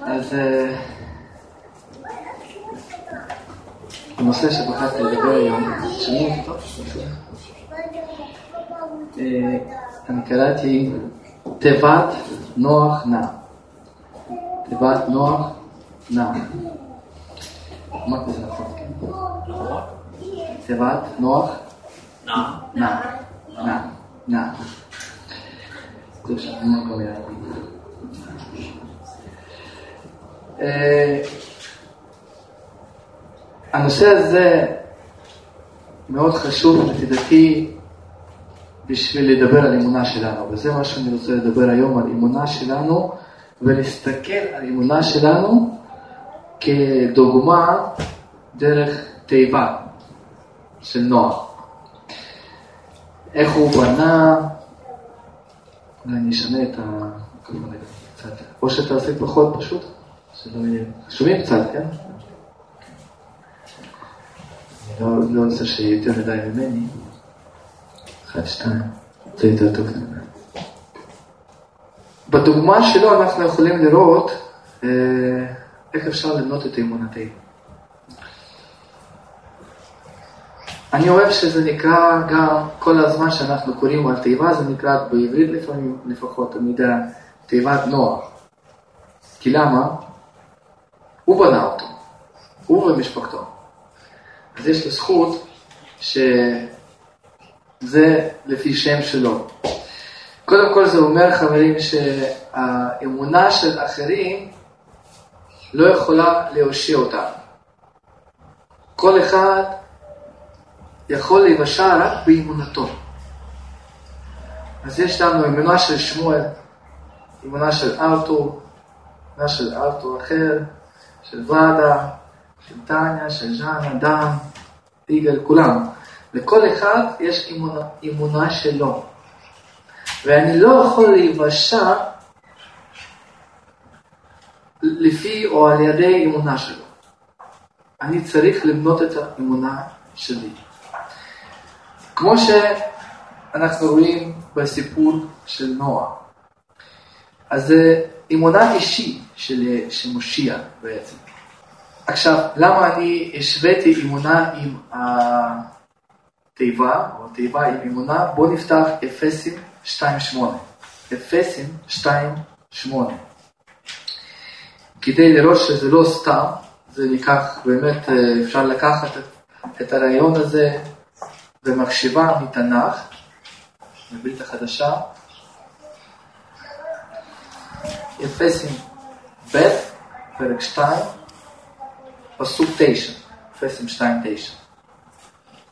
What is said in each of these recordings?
אז אה, הנושא שבחרתי לדבר היום, שומעים אותו? אה, אני קראתי תיבת נוח נע. תיבת נוח נע. אמרתי זה נכון, כן? תיבת נוח נע. נע. נע. נע. טוב, שאני לא קורא אה, הנושא הזה מאוד חשוב לפי דעתי בשביל לדבר על אמונה שלנו, וזה מה שאני רוצה לדבר היום על אמונה שלנו ולהסתכל על אמונה שלנו כדוגמה דרך תיבה של נוח. איך הוא בנה, אולי אני אשנה את ה... או שתעשה פחות פשוט. שומעים קצת, כן? אני לא, לא רוצה שיהיה יותר מדי ממני. אחד, שתיים, זה יותר טוב. בדוגמה שלו אנחנו יכולים לראות אה, איך אפשר לבנות את אמונתנו. אני אוהב שזה נקרא גם כל הזמן שאנחנו קוראים על תיבה, זה נקרא בעברית לפעמים, לפחות, אני יודע, תיבת נוח. כי למה? הוא בנה אותו, הוא ומשפחתו. אז יש לו זכות שזה לפי שם שלו. קודם כל זה אומר, חברים, שהאמונה של אחרים לא יכולה להושיע אותם. כל אחד יכול להיוושע רק באמונתו. אז יש לנו אמונה של שמואל, אמונה של ארתור, אמונה של ארתור אחר, של ורדה, של טניה, של ז'אנה, דן, יגאל, כולם. לכל אחד יש אמונה, אמונה שלו. ואני לא יכול להיוושע לפי או על ידי אמונה שלו. אני צריך לבנות את האמונה שלי. כמו שאנחנו רואים בסיפור של נועה. אז זה אמונה אישית של, של מושיע בעצם. עכשיו, למה אני השוויתי אמונה עם התיבה, או תיבה עם אמונה? בואו נפתח אפסים 2.8. אפסים 2.8. כדי לראות שזה לא סתם, זה ניקח, באמת אפשר לקחת את הרעיון הזה במחשבה מתנ"ך, מברית החדשה. אפסים ב', פרק 2, פסוק 9, אפסים 2, 9.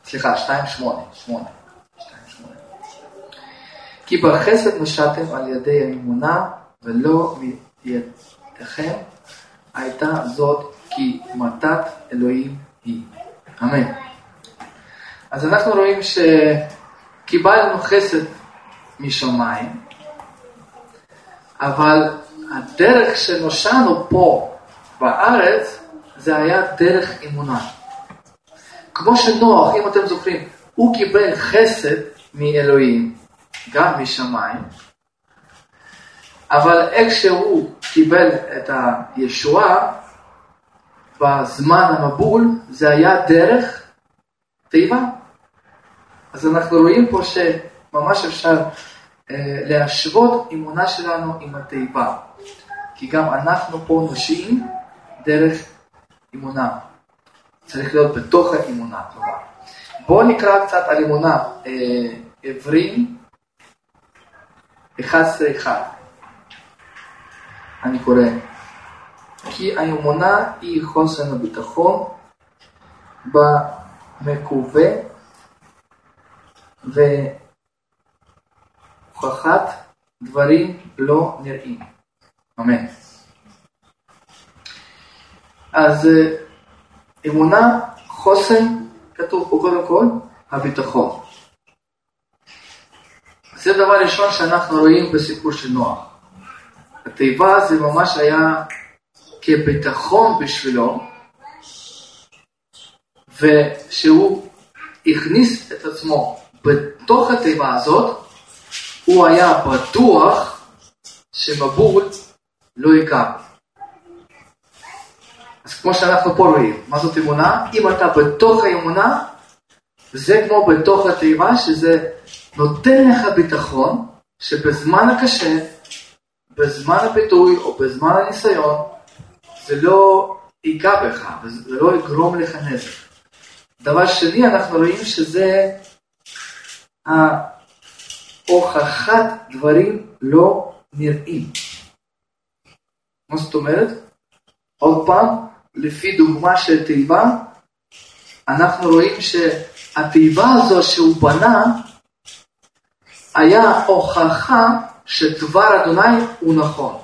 סליחה, 2, 8, 8. 2, 8. כי בחסד נשאתם על ידי האמונה ולא מידיכם הייתה זאת כי מתת אלוהים היא. אמן. אז אנחנו רואים שקיבלנו חסד משמיים, אבל הדרך שנושענו פה בארץ, זה היה דרך אמונה. כמו שנוח, אם אתם זוכרים, הוא קיבל חסד מאלוהים, גם משמיים, אבל איך שהוא קיבל את הישועה, בזמן המבול, זה היה דרך תיבה. אז אנחנו רואים פה שממש אפשר להשוות אמונה שלנו עם התיבה. כי גם אנחנו פה נושאים דרך אמונה. צריך להיות בתוך האמונה. בואו נקרא קצת על אמונה. אה, עברים 11.1. אני קורא. כי האמונה היא חוסן הביטחון במקווה והוכחת דברים לא נראים. אמן. אז אמונה, חוסן, כתוב פה קודם כל, הביטחון. זה דבר ראשון שאנחנו רואים בסיפור של נוח. התיבה זה ממש היה כביטחון בשבילו, ושהוא הכניס את עצמו בתוך התיבה הזאת, הוא היה בטוח שמבול לא ייגע. אז כמו שאנחנו פה רואים, מה זאת אמונה? אם אתה בתוך האמונה, זה כמו בתוך התיבה, שזה נותן לך ביטחון, שבזמן הקשה, בזמן הפיתוי או בזמן הניסיון, זה לא ייגע בך וזה לא יגרום לך נזק. דבר שני, אנחנו רואים שזה הוכחת דברים לא נראים. מה זאת אומרת? עוד פעם, לפי דוגמה של תיבה, אנחנו רואים שהתיבה הזו שהוא בנה, היה הוכחה שדבר אדוני הוא נכון.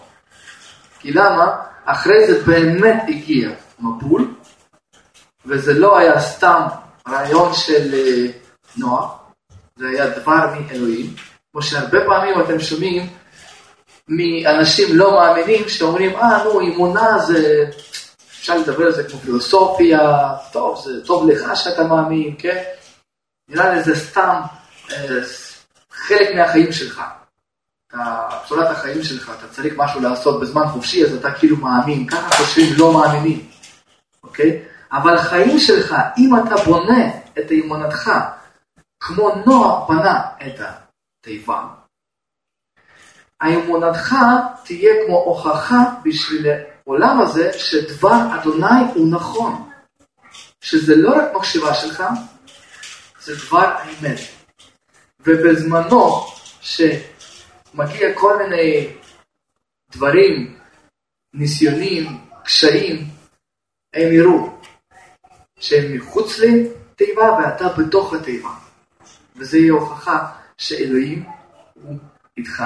כי למה? אחרי זה באמת הגיע מבול, וזה לא היה סתם רעיון של אה, נוח, זה היה דבר מאלוהים, כמו שהרבה פעמים אתם שומעים מאנשים לא מאמינים שאומרים, אה, נו, אמונה זה, אפשר לדבר על זה כמו פילוסופיה, טוב, זה טוב לך שאתה מאמין, כן? נראה לי זה סתם אה, חלק מהחיים שלך. צורת החיים שלך, אתה צריך משהו לעשות בזמן חופשי, אז אתה כאילו מאמין, ככה חושבים לא מאמינים, אוקיי? אבל חיים שלך, אם אתה בונה את אמונתך, כמו נוח בנה את התיבה, האמונתך תהיה כמו הוכחה בשביל העולם הזה שדבר אדוני הוא נכון. שזה לא רק מחשבה שלך, זה דבר האמת. ובזמנו, ש... מגיע כל מיני דברים, ניסיונים, קשיים, הם יראו שהם מחוץ לתיבה ואתה בתוך התיבה. וזה יהיה הוכחה שאלוהים הוא איתך.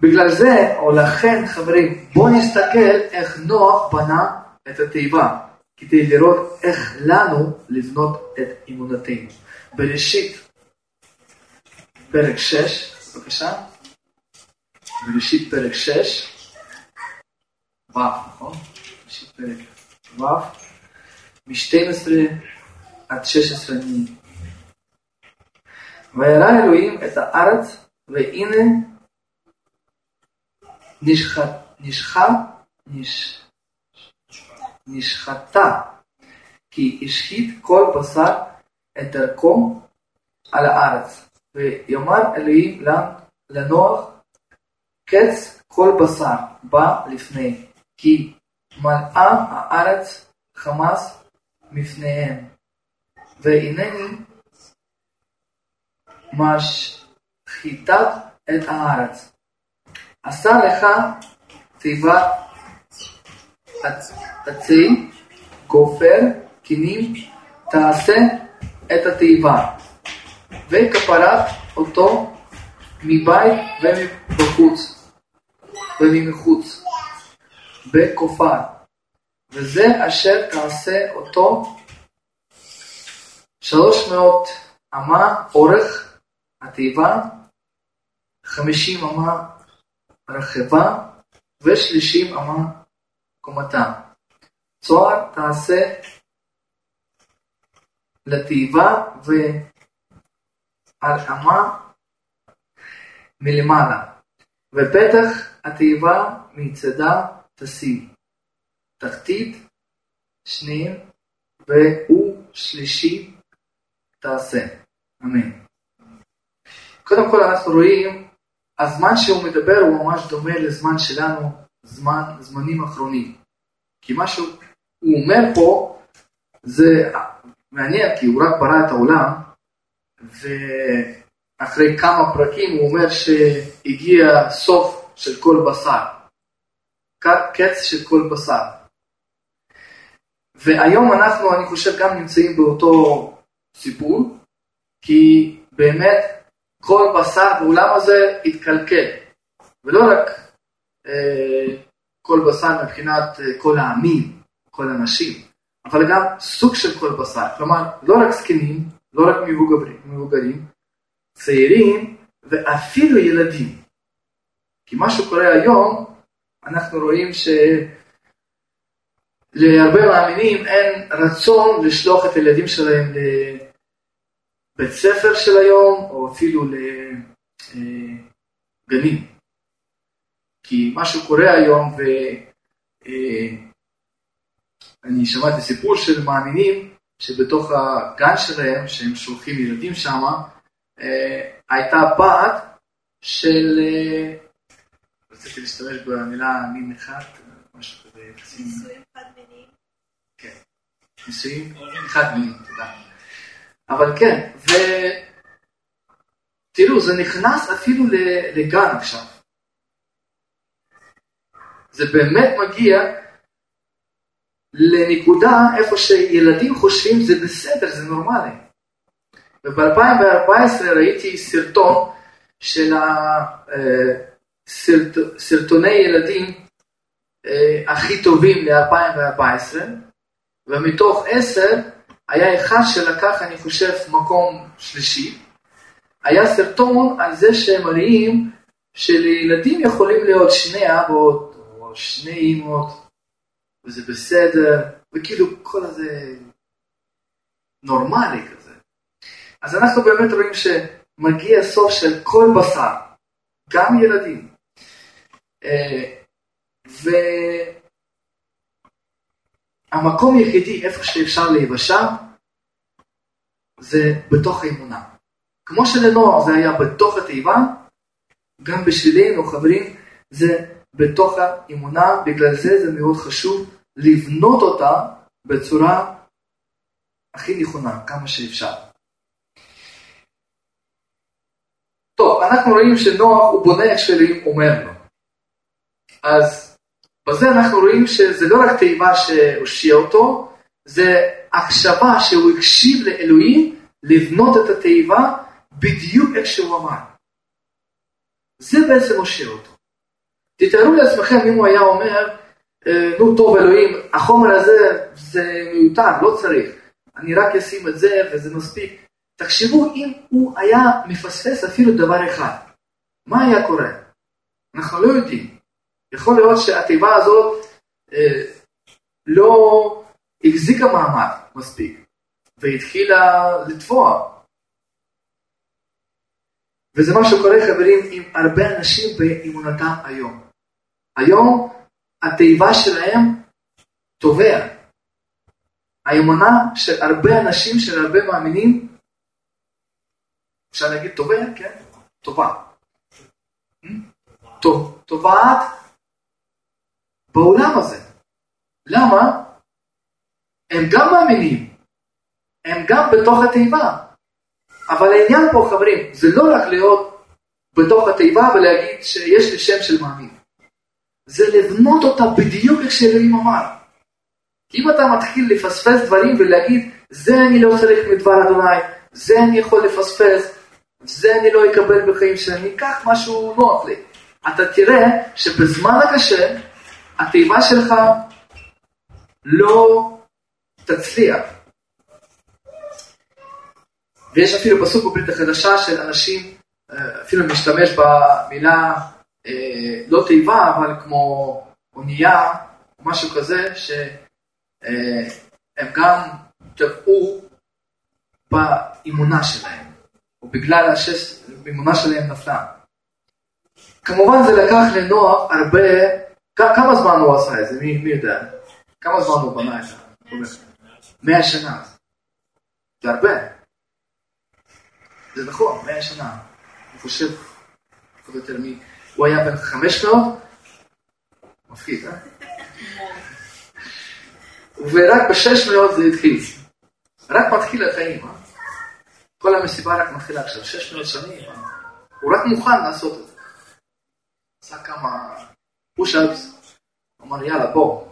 בגלל זה, או לכן, חברים, בואו נסתכל איך נוח בנה את התיבה, כדי לראות איך לנו לבנות את אמונתנו. בראשית, פרק 6, בבקשה. בראשית פרק 6, ו', נכון? בראשית פרק ו', מ-12 עד 16 אני. וירא אלוהים את הארץ, והנה נשחט, נשחט, נש, נשחטה, כי השחית כל בשר את דרכו על הארץ. ויאמר אלוהים לנוח, קץ כל בשר בא לפני, כי מלאה הארץ חמס מפניהם. והנני משחיטת את הארץ. עשה לך תיבת עצי, גופר, קינים, תעשה את התיבה. וכפרת אותו מבית ומבחוץ וממחוץ, בכופר, וזה אשר תעשה אותו שלוש מאות אמה אורך התיבה, חמישים אמה רחבה ושלישים אמה קומתה. צוהר תעשה לתיבה ו... הלאמה מלמעלה, ופתח התיבה מצדה תשים, תחתית שניים והוא שלישי תעשה. אמן. קודם כל אנחנו רואים, הזמן שהוא מדבר הוא ממש דומה לזמן שלנו, זמן, זמנים אחרונים. כי מה שהוא אומר פה זה מעניין, כי הוא רק ברא את העולם, ואחרי כמה פרקים הוא אומר שהגיע סוף של כל בשר, קץ של כל בשר. והיום אנחנו, אני חושב, גם נמצאים באותו סיפור, כי באמת כל בשר בעולם הזה התקלקל, ולא רק אה, כל בשר מבחינת אה, כל העמים, כל הנשים, אבל גם סוג של כל בשר, כלומר לא רק זקנים, לא רק מבוגרים, מבוגרים, צעירים ואפילו ילדים. כי מה שקורה היום, אנחנו רואים שלהרבה מאמינים אין רצון לשלוח את הילדים שלהם לבית ספר של היום, או אפילו לגנים. כי מה שקורה היום, אני שמעתי סיפור של מאמינים שבתוך הגן שלהם, שהם שולחים ילדים שם, אה, הייתה בת של, אה, רציתי להשתמש במילה מין אחד, משהו כזה, נישואים חד מיניים. כן, נישואים חד מיניים, תודה. אבל כן, ותראו, זה נכנס אפילו לגן עכשיו. זה באמת מגיע לנקודה איפה שילדים חושבים זה בסדר, זה נורמלי. וב-2014 ראיתי סרטון של הסרטוני ילדים אה, הכי טובים ל-2014, ומתוך עשר היה אחד שלקח, אני חושב, מקום שלישי. היה סרטון על זה שהם מראים שלילדים יכולים להיות שני אבות או שני אימות, וזה בסדר, וכאילו כל הזה נורמלי כזה. אז אנחנו באמת רואים שמגיע סוף של כל בשר, גם ילדים. אה, והמקום היחידי איפה שאפשר להיוושע זה בתוך האמונה. כמו שלנוער זה היה בתוך התיבה, גם בשבילנו חברים זה בתוך האמונה, בגלל זה זה מאוד חשוב לבנות אותה בצורה הכי נכונה, כמה שאפשר. טוב, אנחנו רואים שנוח הוא בונה איך שאלוהים אומר לו. אז בזה אנחנו רואים שזה לא רק תיבה שהושיע אותו, זה הקשבה שהוא הקשיב לאלוהים לבנות את התיבה בדיוק איך שהוא אמר. זה בעצם הושיע אותו. תתארו לעצמכם אם הוא היה אומר, אה, נו טוב אלוהים, החומר הזה זה מיותר, לא צריך, אני רק אשים את זה וזה מספיק. תחשבו אם הוא היה מפספס אפילו דבר אחד, מה היה קורה? אנחנו לא יודעים. יכול להיות שהתיבה הזאת אה, לא החזיקה מעמד מספיק, והתחילה לטבוע. וזה מה שקורה חברים עם הרבה אנשים באמונתם היום. היום התיבה שלהם טובע. האמונה של הרבה אנשים, של הרבה מאמינים, אפשר להגיד טובע? כן, טובה. טובעת בעולם הזה. למה? הם גם מאמינים, הם גם בתוך התיבה. אבל העניין פה, חברים, זה לא רק להיות בתוך התיבה ולהגיד שיש לי שם של מאמין. זה לבנות אותה בדיוק איך שאלוהים אמר. כי אם אתה מתחיל לפספס דברים ולהגיד, זה אני לא צריך מדבר אדוני, זה אני יכול לפספס, זה אני לא אקבל בחיים שלי, אני אקח משהו נוח לי. אתה תראה שבזמן הקשה, התיבה שלך לא תצליח. ויש אפילו פסוק בברית החדשה של אנשים, אה, אפילו משתמש במילה אה, לא תיבה, אבל כמו אונייה, משהו כזה, שהם אה, גם טבעו באמונה שלהם, ובגלל האמונה שלהם נפלה. כמובן זה לקח לנוח הרבה, כמה זמן הוא עשה את זה, מי, יודע? כמה זמן הוא בנה את זה? מאה שנה. זה הרבה. זה נכון, מאה שנה. אני חושב, פחות או יותר מי... הוא היה בן 500, מפחיד, אה? ורק ב-600 זה התחיל. רק מתחיל החיים, אה? כל המסיבה רק מתחילה עכשיו, 600 שנים, אה? הוא רק מוכן לעשות את זה. עשה כמה פוש-אפס, אמר יאללה בוא.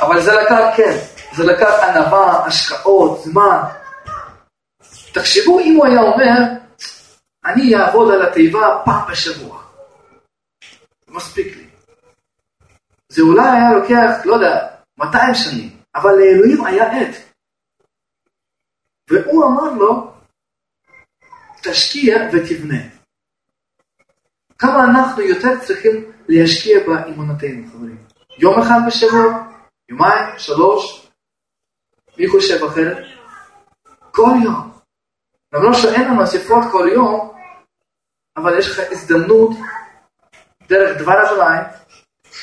אבל זה לקח, כן, זה לקח ענווה, השקעות, זמן. תחשבו אם הוא היה אומר, אני אעבוד על התיבה פעם בשבוע. מספיק לי. זה אולי היה לוקח, לא יודע, 200 שנים, אבל לאלוהים היה עת. והוא אמר לו, תשקיע ותבנה. כמה אנחנו יותר צריכים להשקיע באמונתנו, חברים? יום אחד בשבוע? יומיים? שלוש? מי חושב אחרת? כל יום. למרות שאין לנו אספות כל יום, אבל יש לך הזדמנות דרך דבר אדוני,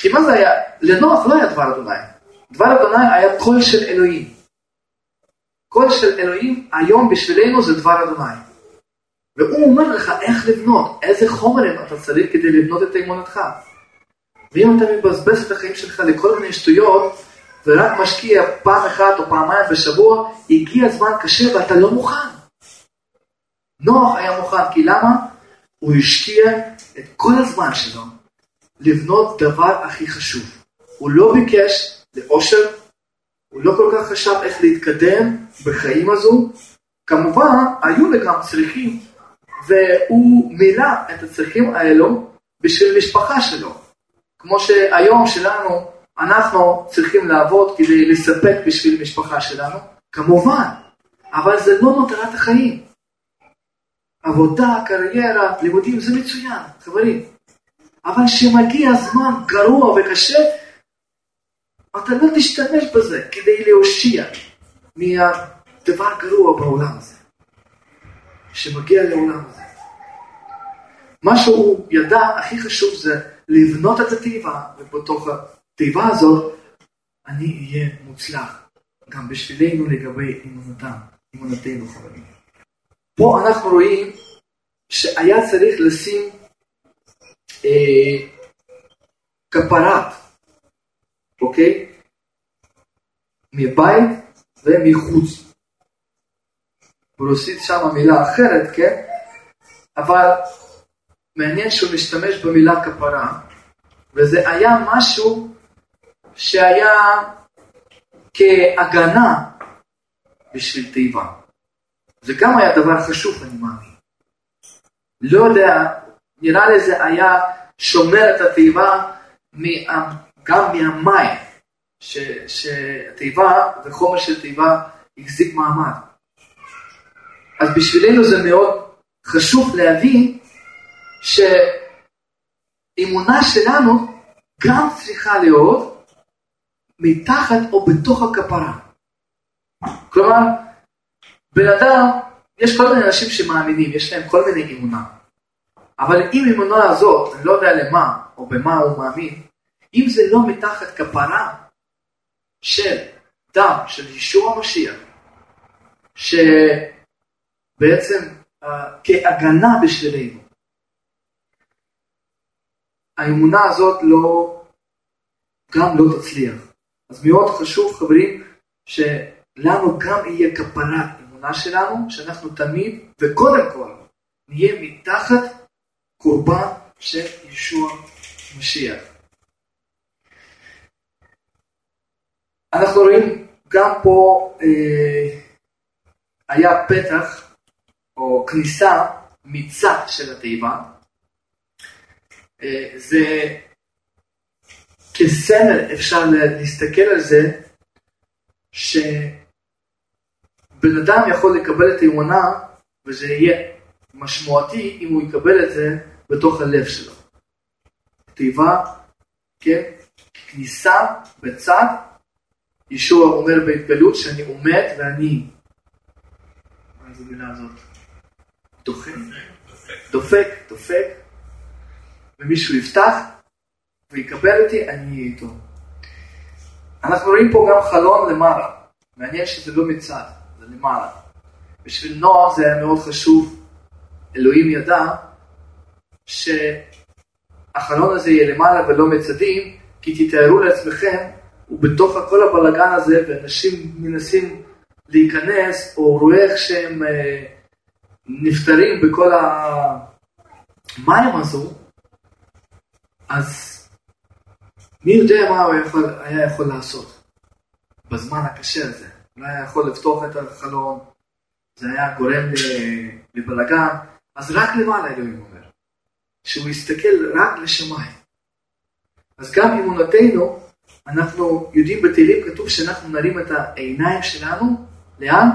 כי מה זה היה? לנוח לא היה דבר אדוני, דבר אדוני היה קול של אלוהים. קול של אלוהים היום בשבילנו זה דבר אדוני. והוא אומר לך איך לבנות, איזה חומרים אתה צריך כדי לבנות את אמונתך. ואם אתה מבזבז את החיים שלך לכל מיני שטויות, ורק משקיע פעם אחת או פעמיים בשבוע, הגיע זמן קשה ואתה לא מוכן. נוח היה מוכן, כי למה? הוא השקיע את כל הזמן שלו לבנות דבר הכי חשוב. הוא לא ביקש לאושר, הוא לא כל כך חשב איך להתקדם בחיים הזו. כמובן, היו לגמרי צריכים, והוא מילא את הצרכים האלו בשביל משפחה שלו. כמו שהיום שלנו, אנחנו צריכים לעבוד כדי לספק בשביל משפחה שלנו, כמובן, אבל זה לא מטרת החיים. עבודה, קריירה, לימודים זה מצוין, חברים. אבל כשמגיע זמן גרוע וקשה, אתה לא תשתמש בזה כדי להושיע מהדבר גרוע בעולם הזה, שמגיע לעולם הזה. מה שהוא ידע הכי חשוב זה לבנות את התיבה, ובתוך התיבה הזאת אני אהיה מוצלח, גם בשבילנו לגבי אמונתם, אמונתנו חברים. פה אנחנו רואים שהיה צריך לשים אה, כפרת, אוקיי? מבית ומחוץ. ברוסית שם מילה אחרת, כן? אבל מעניין שהוא משתמש במילה כפרה, וזה היה משהו שהיה כהגנה בשביל תיבה. זה גם היה דבר חשוב, אני מאמין. לא יודע, נראה לי זה היה שומר את התיבה גם מהמים, שתיבה וחומר של תיבה החזיק מעמד. אז בשבילנו זה מאוד חשוב להבין שאמונה שלנו גם צריכה להיות מתחת או בתוך הכפרה. כלומר, בן אדם, יש כל מיני אנשים שמאמינים, יש להם כל מיני אמונה. אבל אם אמונה הזאת, אני לא יודע למה או במה הוא מאמין, אם זה לא מתחת כפרה של דם, של ישוע המשיח, שבעצם uh, כהגנה בשבילנו, האמונה הזאת לא, גם לא תצליח. אז מאוד חשוב, חברים, שלנו גם יהיה כפרת אמונה שלנו, שאנחנו תמיד, וקודם כל, נהיה מתחת קורבן של ישוע משיח. אנחנו רואים גם פה אה, היה פתח או כניסה מצד של התיבה. אה, זה כסמל אפשר להסתכל על זה שבן אדם יכול לקבל את האמונה וזה יהיה משמעותי אם הוא יקבל את זה בתוך הלב שלו. תיבה, כן, כניסה בצד, ישוע אומר בהתגלות שאני עומד ואני, מה זו המילה הזאת? דוחק, דופק, דופק, ומישהו יפתח ויקבל אותי, אני אהיה איתו. אנחנו רואים פה גם חלון למעלה, מעניין שזה לא מצד, זה למעלה. בשביל נוער זה היה מאוד חשוב, אלוהים ידע שהחלון הזה יהיה למעלה ולא מצדים, כי תתארו לעצמכם, ובתוך כל הבלגן הזה, ואנשים מנסים להיכנס, או רואה איך שהם אה, נפטרים בכל המים הזו, אז מי יודע מה הוא יכול, היה יכול לעשות בזמן הקשה הזה. הוא היה יכול לפתוח את החלון, זה היה גורם לבלגן, אז רק למעלה אלוהים אומר. שהוא יסתכל רק לשמיים. אז גם אמונתנו, אנחנו יודעים בתהילים כתוב שאנחנו נרים את העיניים שלנו, לאן?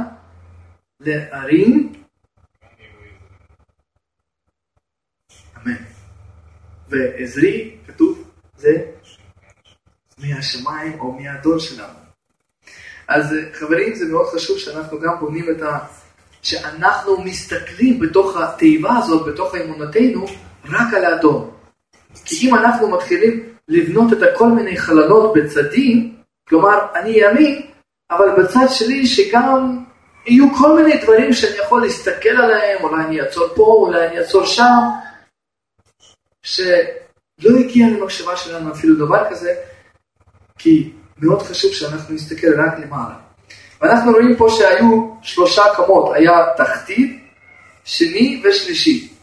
להרים. ועזרי, כתוב, זה מהשמיים או מהדור שלנו. אז חברים, זה מאוד חשוב שאנחנו גם בונים את ה... שאנחנו מסתכלים בתוך התיבה הזאת, בתוך אמונתנו, רק על האדום. כי אם אנחנו מתחילים לבנות את כל מיני חללות בצדים, כלומר, אני ימין, אבל בצד שלי שגם יהיו כל מיני דברים שאני יכול להסתכל עליהם, אולי אני אעצור פה, אולי אני אעצור שם, שלא הגיע למחשבה שלנו אפילו דבר כזה, כי מאוד חשוב שאנחנו נסתכל רק למעלה. ואנחנו רואים פה שהיו שלושה קמות, היה תחתית, שני ושלישי.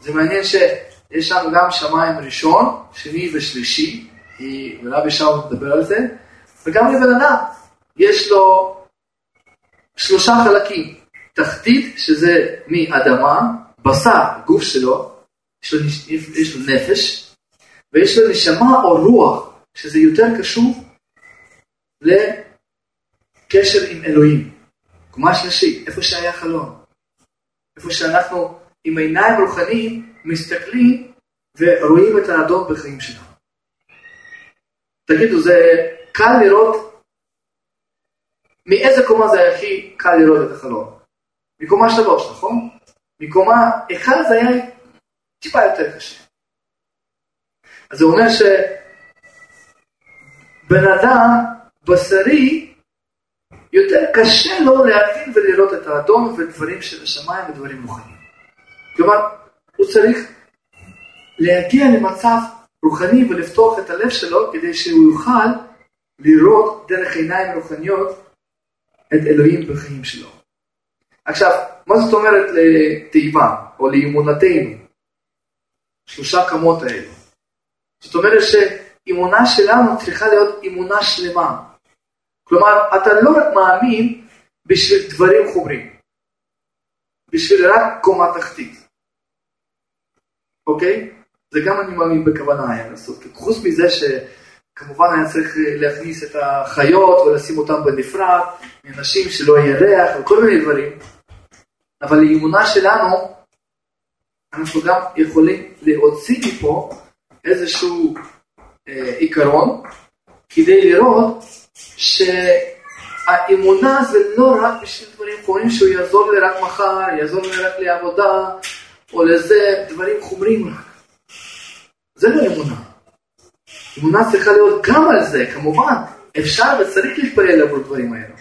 זה מעניין שיש שם גם שמיים ראשון, שני ושלישי, ורבי שאול מדבר על זה, וגם לבן אדם יש לו שלושה חלקים. תחתית, שזה מאדמה, בשר, גוף שלו, יש לו, יש לו נפש, ויש לו נשמה או רוח, שזה יותר קשור לקשר עם אלוהים. קומה שלישית, איפה שהיה חלום. איפה שאנחנו עם עיניים רוחניים מסתכלים ורואים את האדון בחיים שלנו. תגידו, זה קל לראות, מאיזה קומה זה הכי קל לראות את החלום? מקומה שלוש, נכון? מקומה אחד זה היה טיפה יותר קשה. אז זה אומר שבן אדם בשרי, יותר קשה לו להבין ולראות את האדום ודברים של השמיים ודברים רוחניים. כלומר, הוא צריך להגיע למצב רוחני ולפתוח את הלב שלו כדי שהוא יוכל לראות דרך עיניים רוחניות את אלוהים בחיים שלו. עכשיו, מה זאת אומרת לתיבה או לאמונתנו? שלושה קמות האלו. זאת אומרת שאמונה שלנו צריכה להיות אמונה שלמה. כלומר, אתה לא רק מאמין בשביל דברים חומרים, בשביל רק קומה תחתית. אוקיי? זה גם אני מאמין בכוונה היה לעשות. חוץ מזה שכמובן היה צריך להכניס את החיות ולשים אותן בנפרד, מנשים שלא יהיה ריח וכל מיני דברים, אבל האמונה שלנו, אנחנו גם יכולים להוציא מפה איזשהו אה, עיקרון, כדי לראות שהאמונה זה לא רק בשביל דברים חומרים שהוא יעזור לי רק מחר, יעזור לי רק לעבודה, או לזה דברים חומרים רק. זה לא אמונה. אמונה צריכה להיות גם על זה, כמובן, אפשר וצריך להתפלל עבור דברים האלה.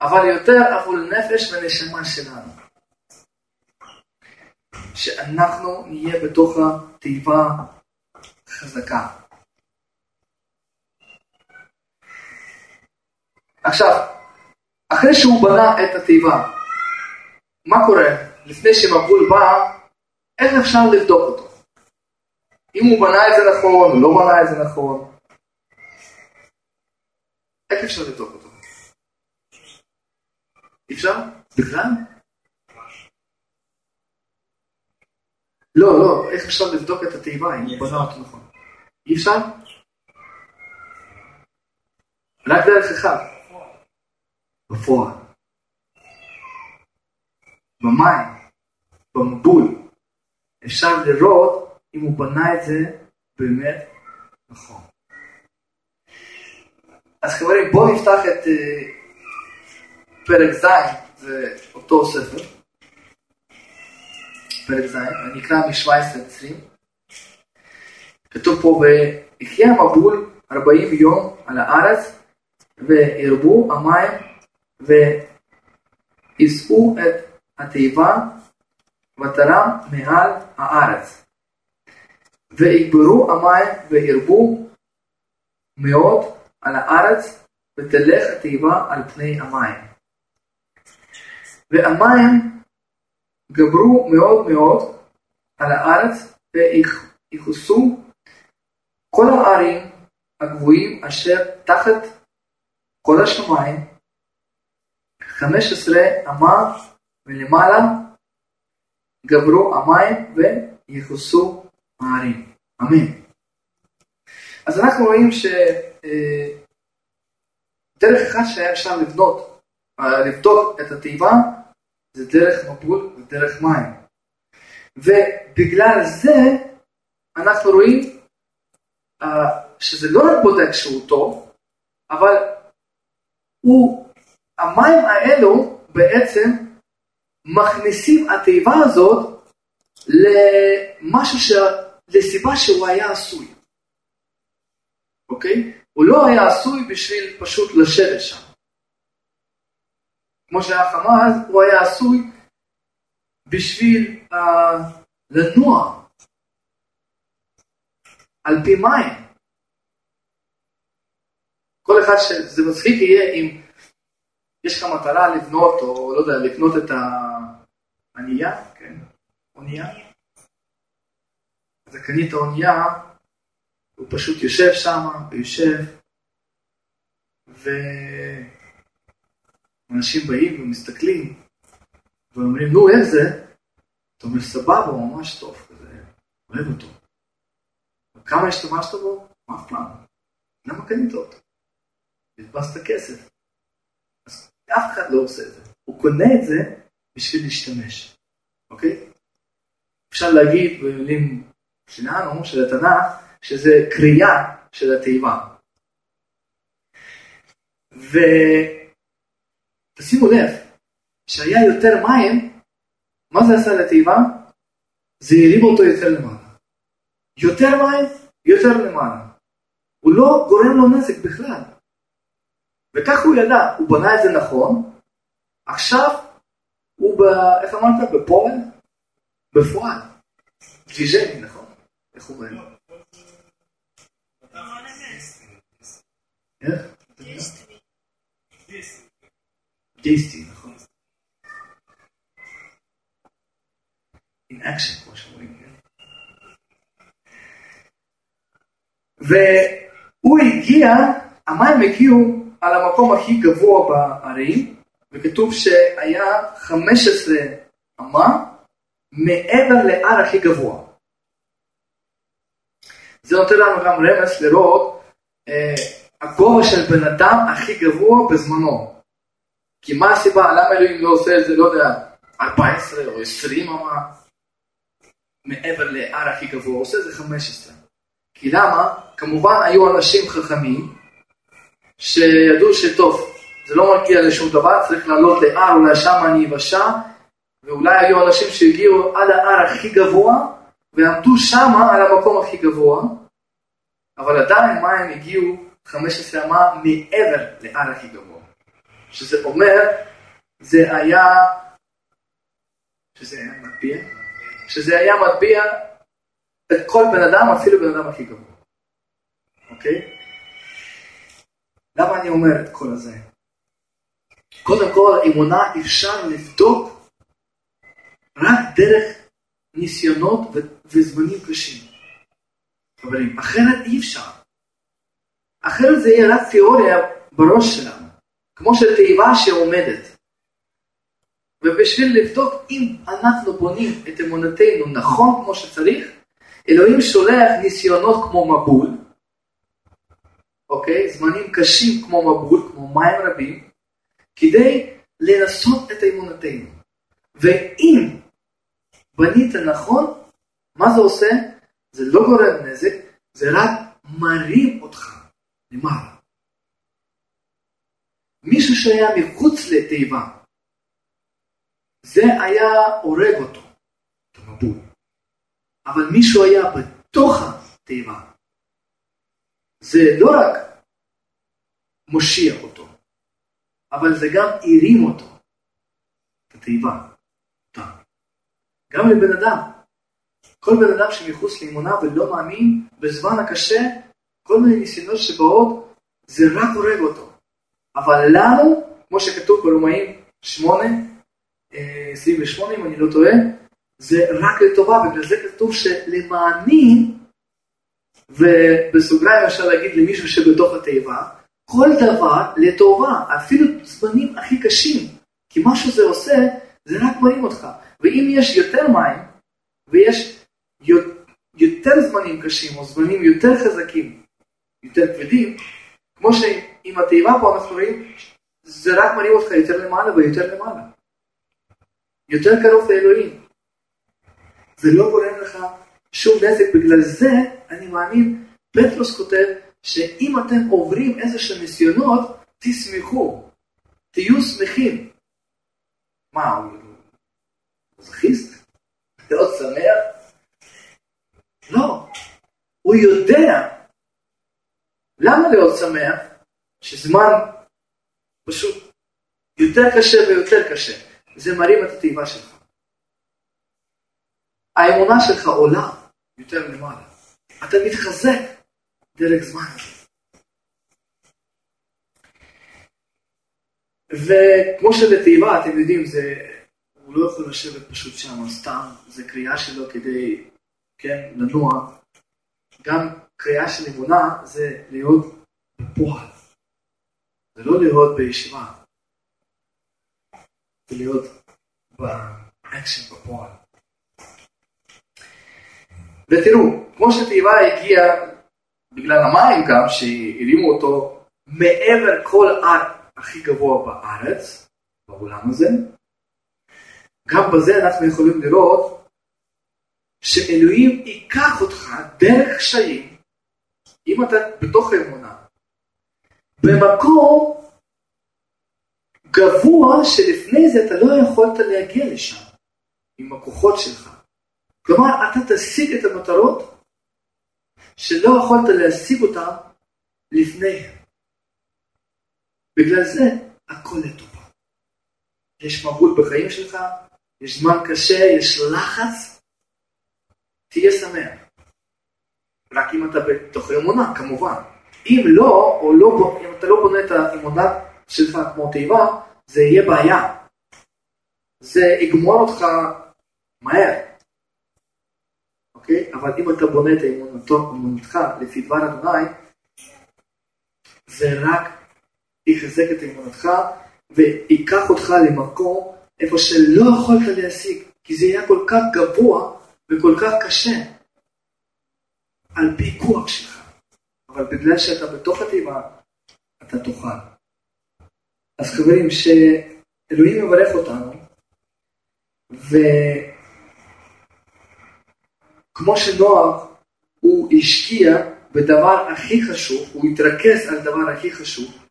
אבל יותר עבור נפש ונשמה שלנו. שאנחנו נהיה בתוך התיבה חזקה. עכשיו, אחרי שהוא בנה את התיבה, מה קורה? לפני שמבול בא, איך אפשר לבדוק אותו? אם הוא בנה את זה נכון, לא בנה את זה נכון. איך אפשר לבדוק אותו? אפשר? בכלל? לא, לא, איך אפשר לבדוק את הוא בנה אותו נכון? אי אפשר? רק דרך אחד. בפועל. במים, במבול. אפשר לראות אם הוא בנה את זה באמת נכון. אז חברים, בואו נפתח את uh, פרק ז', זה אותו ספר. פרק ז', אני אקרא מ-17 20. כתוב פה, ויחיה המבול 40 יום על הארץ, וירבו המים, ויישאו את התיבה, ותרם מעל הארץ. ויגברו המים וירבו מאוד על הארץ ותלך התיבה על פני המים. והמים גברו מאוד מאוד על הארץ ויכוסו כל הערים הגבוהים אשר תחת כל השמיים, חמש עשרה אמה ולמעלה גברו המים ויכוסו הערים. אמן. אז אנחנו רואים שדרך אחת שהיה אפשר לבנות, אה, לבדוק את התיבה, זה דרך מבול ודרך מים. ובגלל זה אנחנו רואים אה, שזה לא רק בודק שהוא טוב, אבל הוא, המים האלו בעצם מכניסים התיבה הזאת למשהו ש... לסיבה שהוא היה עשוי. אוקיי? הוא לא היה עשוי בשביל פשוט לשבת שם. כמו שהיה חמאס, הוא היה עשוי בשביל uh, לנוע על פי מים. כל אחד שזה מצחיק יהיה אם יש לך מטרה לבנות, או לא יודע, לקנות את הענייה, כן, אונייה. אז קנית אונייה, הוא פשוט יושב שם, ויושב, ואנשים באים ומסתכלים, ואומרים, נו, איך זה? אתה אומר, סבבה, הוא ממש טוב, כזה, אוהב אותו. כמה השתמשת בו? אף פעם. למה קנית אותו? בזבזת כסף. אז אף אחד לא עושה את זה. הוא קונה את זה בשביל להשתמש, אוקיי? אפשר להגיד במילים שלנו, של התנ"ך, שזה קריאה של התיבה. ותשימו לב, שהיה יותר מים, מה זה עשה לתיבה? זה הרים אותו יותר למעלה. יותר מים, יותר למעלה. הוא לא גורם לו נזק בכלל. וכך הוא ידע, הוא בנה את זה נכון, עכשיו הוא ב... איך אמרת? בפועל? בפועל. ג'יז'ני, נכון? איך אומרים? איך? דיסטי, נכון. In action, כמו שאומרים, כן? והוא הגיע, המים הגיעו על המקום הכי גבוה בערים, וכתוב שהיה 15 אמה מעבר להר הכי גבוה. זה נותן לנו גם רמז לראות אה, הגובה של בן אדם הכי גבוה בזמנו. כי מה הסיבה, למה אלוהים לא עושה את זה, לא יודע, 14 או 20 אמה מעבר להר הכי גבוה, הוא עושה זה 15. כי למה? כמובן היו אנשים חכמים שידעו שטוב, זה לא מגיע לשום דבר, צריך לעלות להר, אולי שם אני אבשע, ואולי היו אנשים שהגיעו עד ההר הכי גבוה, ועמדו שם על המקום הכי גבוה, אבל עדיין מה הם הגיעו 15 אמה מעבר להר הכי גבוה. שזה אומר, זה היה, שזה היה מטביע, שזה היה מטביע את כל בן אדם, אפילו בן אדם הכי גבוה. אוקיי? למה אני אומר את כל הזה? קודם כל, אמונה אפשר לבדוק רק דרך ניסיונות וזמנים קשים. חברים, אחרת אי אפשר. אחרת זה יהיה רק תיאוריה בראש שלנו, כמו של תיבה שעומדת. ובשביל לבדוק אם אנחנו בונים את אמונתנו נכון כמו שצריך, אלוהים שולח ניסיונות כמו מבול, אוקיי? זמנים קשים כמו מבול, כמו מים רבים, כדי לנסות את אמונתנו. ואם בנית נכון, מה זה עושה? זה לא גורם נזק, זה רק מרים אותך למעלה. מישהו שהיה מחוץ לתיבה, זה היה הורג אותו, את המבול. אבל מישהו היה בתוך התיבה, זה לא רק מושיע אותו, אבל זה גם הרים אותו, את התיבה. גם לבן אדם. כל בן אדם שמחוץ לאמונה ולא מאמין, בזמן הקשה, כל מיני ניסיונות שבאות, זה רק הורג אותו. אבל לנו, כמו שכתוב ברומאים 8, 28 אם אני לא טועה, זה רק לטובה, בגלל זה כתוב שלמאמין, ובסוגריים אפשר להגיד למישהו שבתוך התיבה, כל דבר לטובה, אפילו זמנים הכי קשים, כי מה שזה עושה, זה רק מרים אותך. ואם יש יותר מים, ויש יותר זמנים קשים, או זמנים יותר חזקים, יותר כבדים, כמו שעם התיבה פה אנחנו רואים, זה רק מרים אותך יותר למעלה ויותר למעלה. יותר קרוב לאלוהים. זה לא גורם לך שום נזק, בגלל זה אני מאמין, פטרוס כותב שאם אתם עוברים איזה שהם ניסיונות, תשמחו, תהיו שמחים. מה, הוא מזכיסט? מאוד שמח? לא, הוא יודע למה להיות שמח? שזמן פשוט יותר קשה ויותר קשה. זה מרים את התיבה שלך. האמונה שלך עולה יותר למעלה. אתה מתחזק דרך זמן הזה. וכמו שבתיבה, אתם יודעים, זה, הוא לא יכול לשבת פשוט שם סתם, זה קריאה שלו כדי, כן, לנוע. גם קריאה של אמונה זה להיות בפועל. זה לא להיות בישיבה, להיות באקשן בפועל. ותראו, כמו שתיבה הגיעה בגלל המים גם, שהרימו אותו מעבר כל הר הכי גבוה בארץ, בעולם הזה, גם בזה אנחנו יכולים לראות שאלוהים ייקח אותך דרך קשיים, אם אתה בתוך האמונה, במקום גבוה שלפני זה אתה לא יכולת להגיע לשם עם הכוחות שלך. כלומר, אתה תשיג את המטרות שלא יכולת להשיג אותן לפניהם. בגלל זה הכל לטובה. יש מבול בחיים שלך, יש זמן קשה, יש לחץ, תהיה שמח. רק אם אתה בתוך אמונה, כמובן. אם לא, או לא, אם אתה לא בונה את האמונה שלך כמו תיבה, זה יהיה בעיה. זה יגמור אותך מהר. אוקיי? אבל אם אתה בונה את אמונתך לפי דבר אדוני, זה רק יחזק את אמונתך ויקח אותך למקום איפה שלא יכולת להשיג, כי זה היה כל כך גבוה וכל כך קשה על פי כוח שלך. אבל בגלל שאתה בתוך התיבה, אתה תוכל. אז חברים, שאלוהים יברך אותנו, וכמו שנוער הוא השקיע בדבר הכי חשוב, הוא התרכז על הדבר הכי חשוב,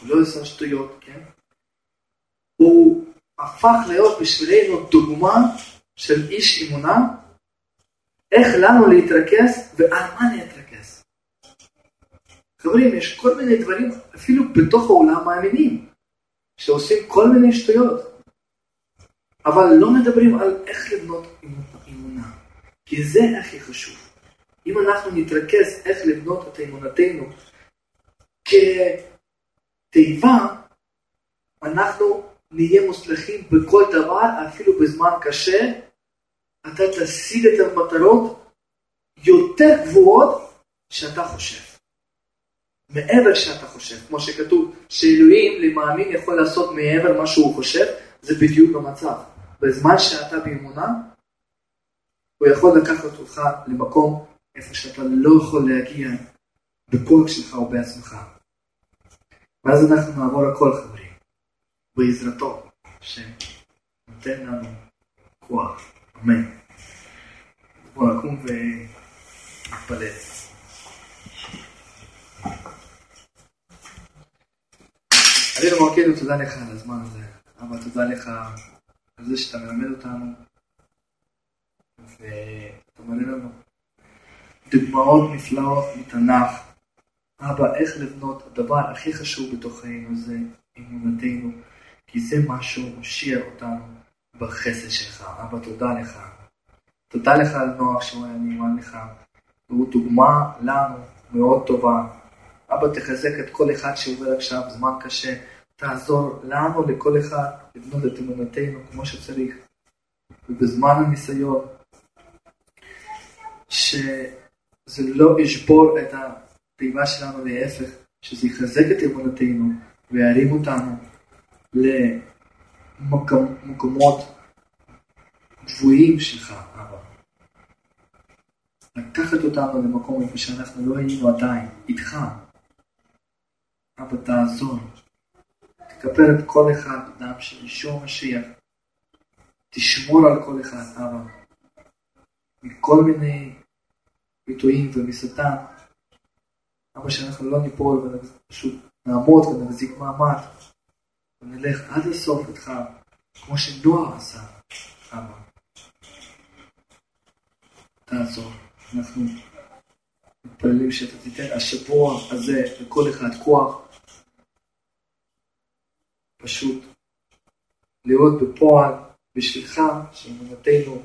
הוא לא עשה שטויות, כן? הוא הפך להיות בשבילנו דוגמה של איש אמונה, איך לנו להתרכז ועל מה להתרכז. חברים, יש כל מיני דברים, אפילו בתוך העולם מאמינים, שעושים כל מיני שטויות, אבל לא מדברים על איך לבנות אמונה, כי זה הכי חשוב. אם אנחנו נתרכז איך לבנות את אמונתנו כתיבה, אנחנו נהיה מוצלחים בכל דבר, אפילו בזמן קשה, אתה תשיג את המטרות יותר גבוהות שאתה חושב. מעבר שאתה חושב, כמו שכתוב, שאלוהים למאמין יכול לעשות מעבר מה שהוא חושב, זה בדיוק המצב. בזמן שאתה באמונה, הוא יכול לקחת אותך למקום איפה שאתה לא יכול להגיע בכוח שלך או בעצמך. ואז אנחנו נעבור הכל חברים. בעזרתו, שנותן לנו כוח. אמן. בואו נקום ונתפלל. אבינו מלכנו, תודה לך על הזמן הזה. אבא, תודה לך על זה שאתה מלמד אותנו, ואתה מראה לנו דוגמאות נפלאות מתנ"ך. אבא, איך לבנות הדבר הכי חשוב בתוכנו זה אמונתנו. כי זה מה שהוא מושיע אותנו בחסד שלך. אבא, תודה לך. תודה לך על נוח שהוא היה נאמן לך. והוא דוגמה לנו מאוד טובה. אבא, תחזק את כל אחד שעובר עכשיו זמן קשה. תעזור לנו, לכל אחד, לבנות את אמונתנו כמו שצריך. ובזמן הניסיון, שזה לא ישבור את התיבה שלנו, להפך, שזה יחזק את אמונתנו וירים אותנו למקומות גבוהים שלך, אבא. לקחת אותנו למקום איפה שאנחנו לא היינו עדיין, איתך. אבא, תעזור. את כל אחד, דם של ישוע משיח. תשמור על כל אחד, אבא. מכל מיני ביטויים ומשטן. אבא, שאנחנו לא ניפול ופשוט נעמוד ונחזיק מעמד. ונלך עד הסוף איתך, כמו שנוח עשה, אבא. תעזור, אנחנו מתפללים שאתה תיתן השבוע הזה לכל אחד כוח, פשוט לראות בפועל בשבילך שאמונתנו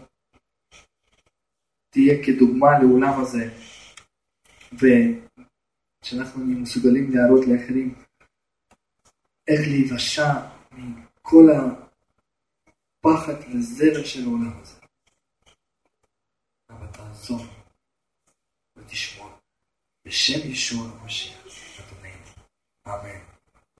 תהיה כדוגמה לעולם הזה, ושאנחנו נהיה מסוגלים להראות לאחרים איך להיוושע מכל הפחד וזרם של העולם הזה. אבל תעזור ותשמור בשם ישוע המשיח, אדוננו. אמן.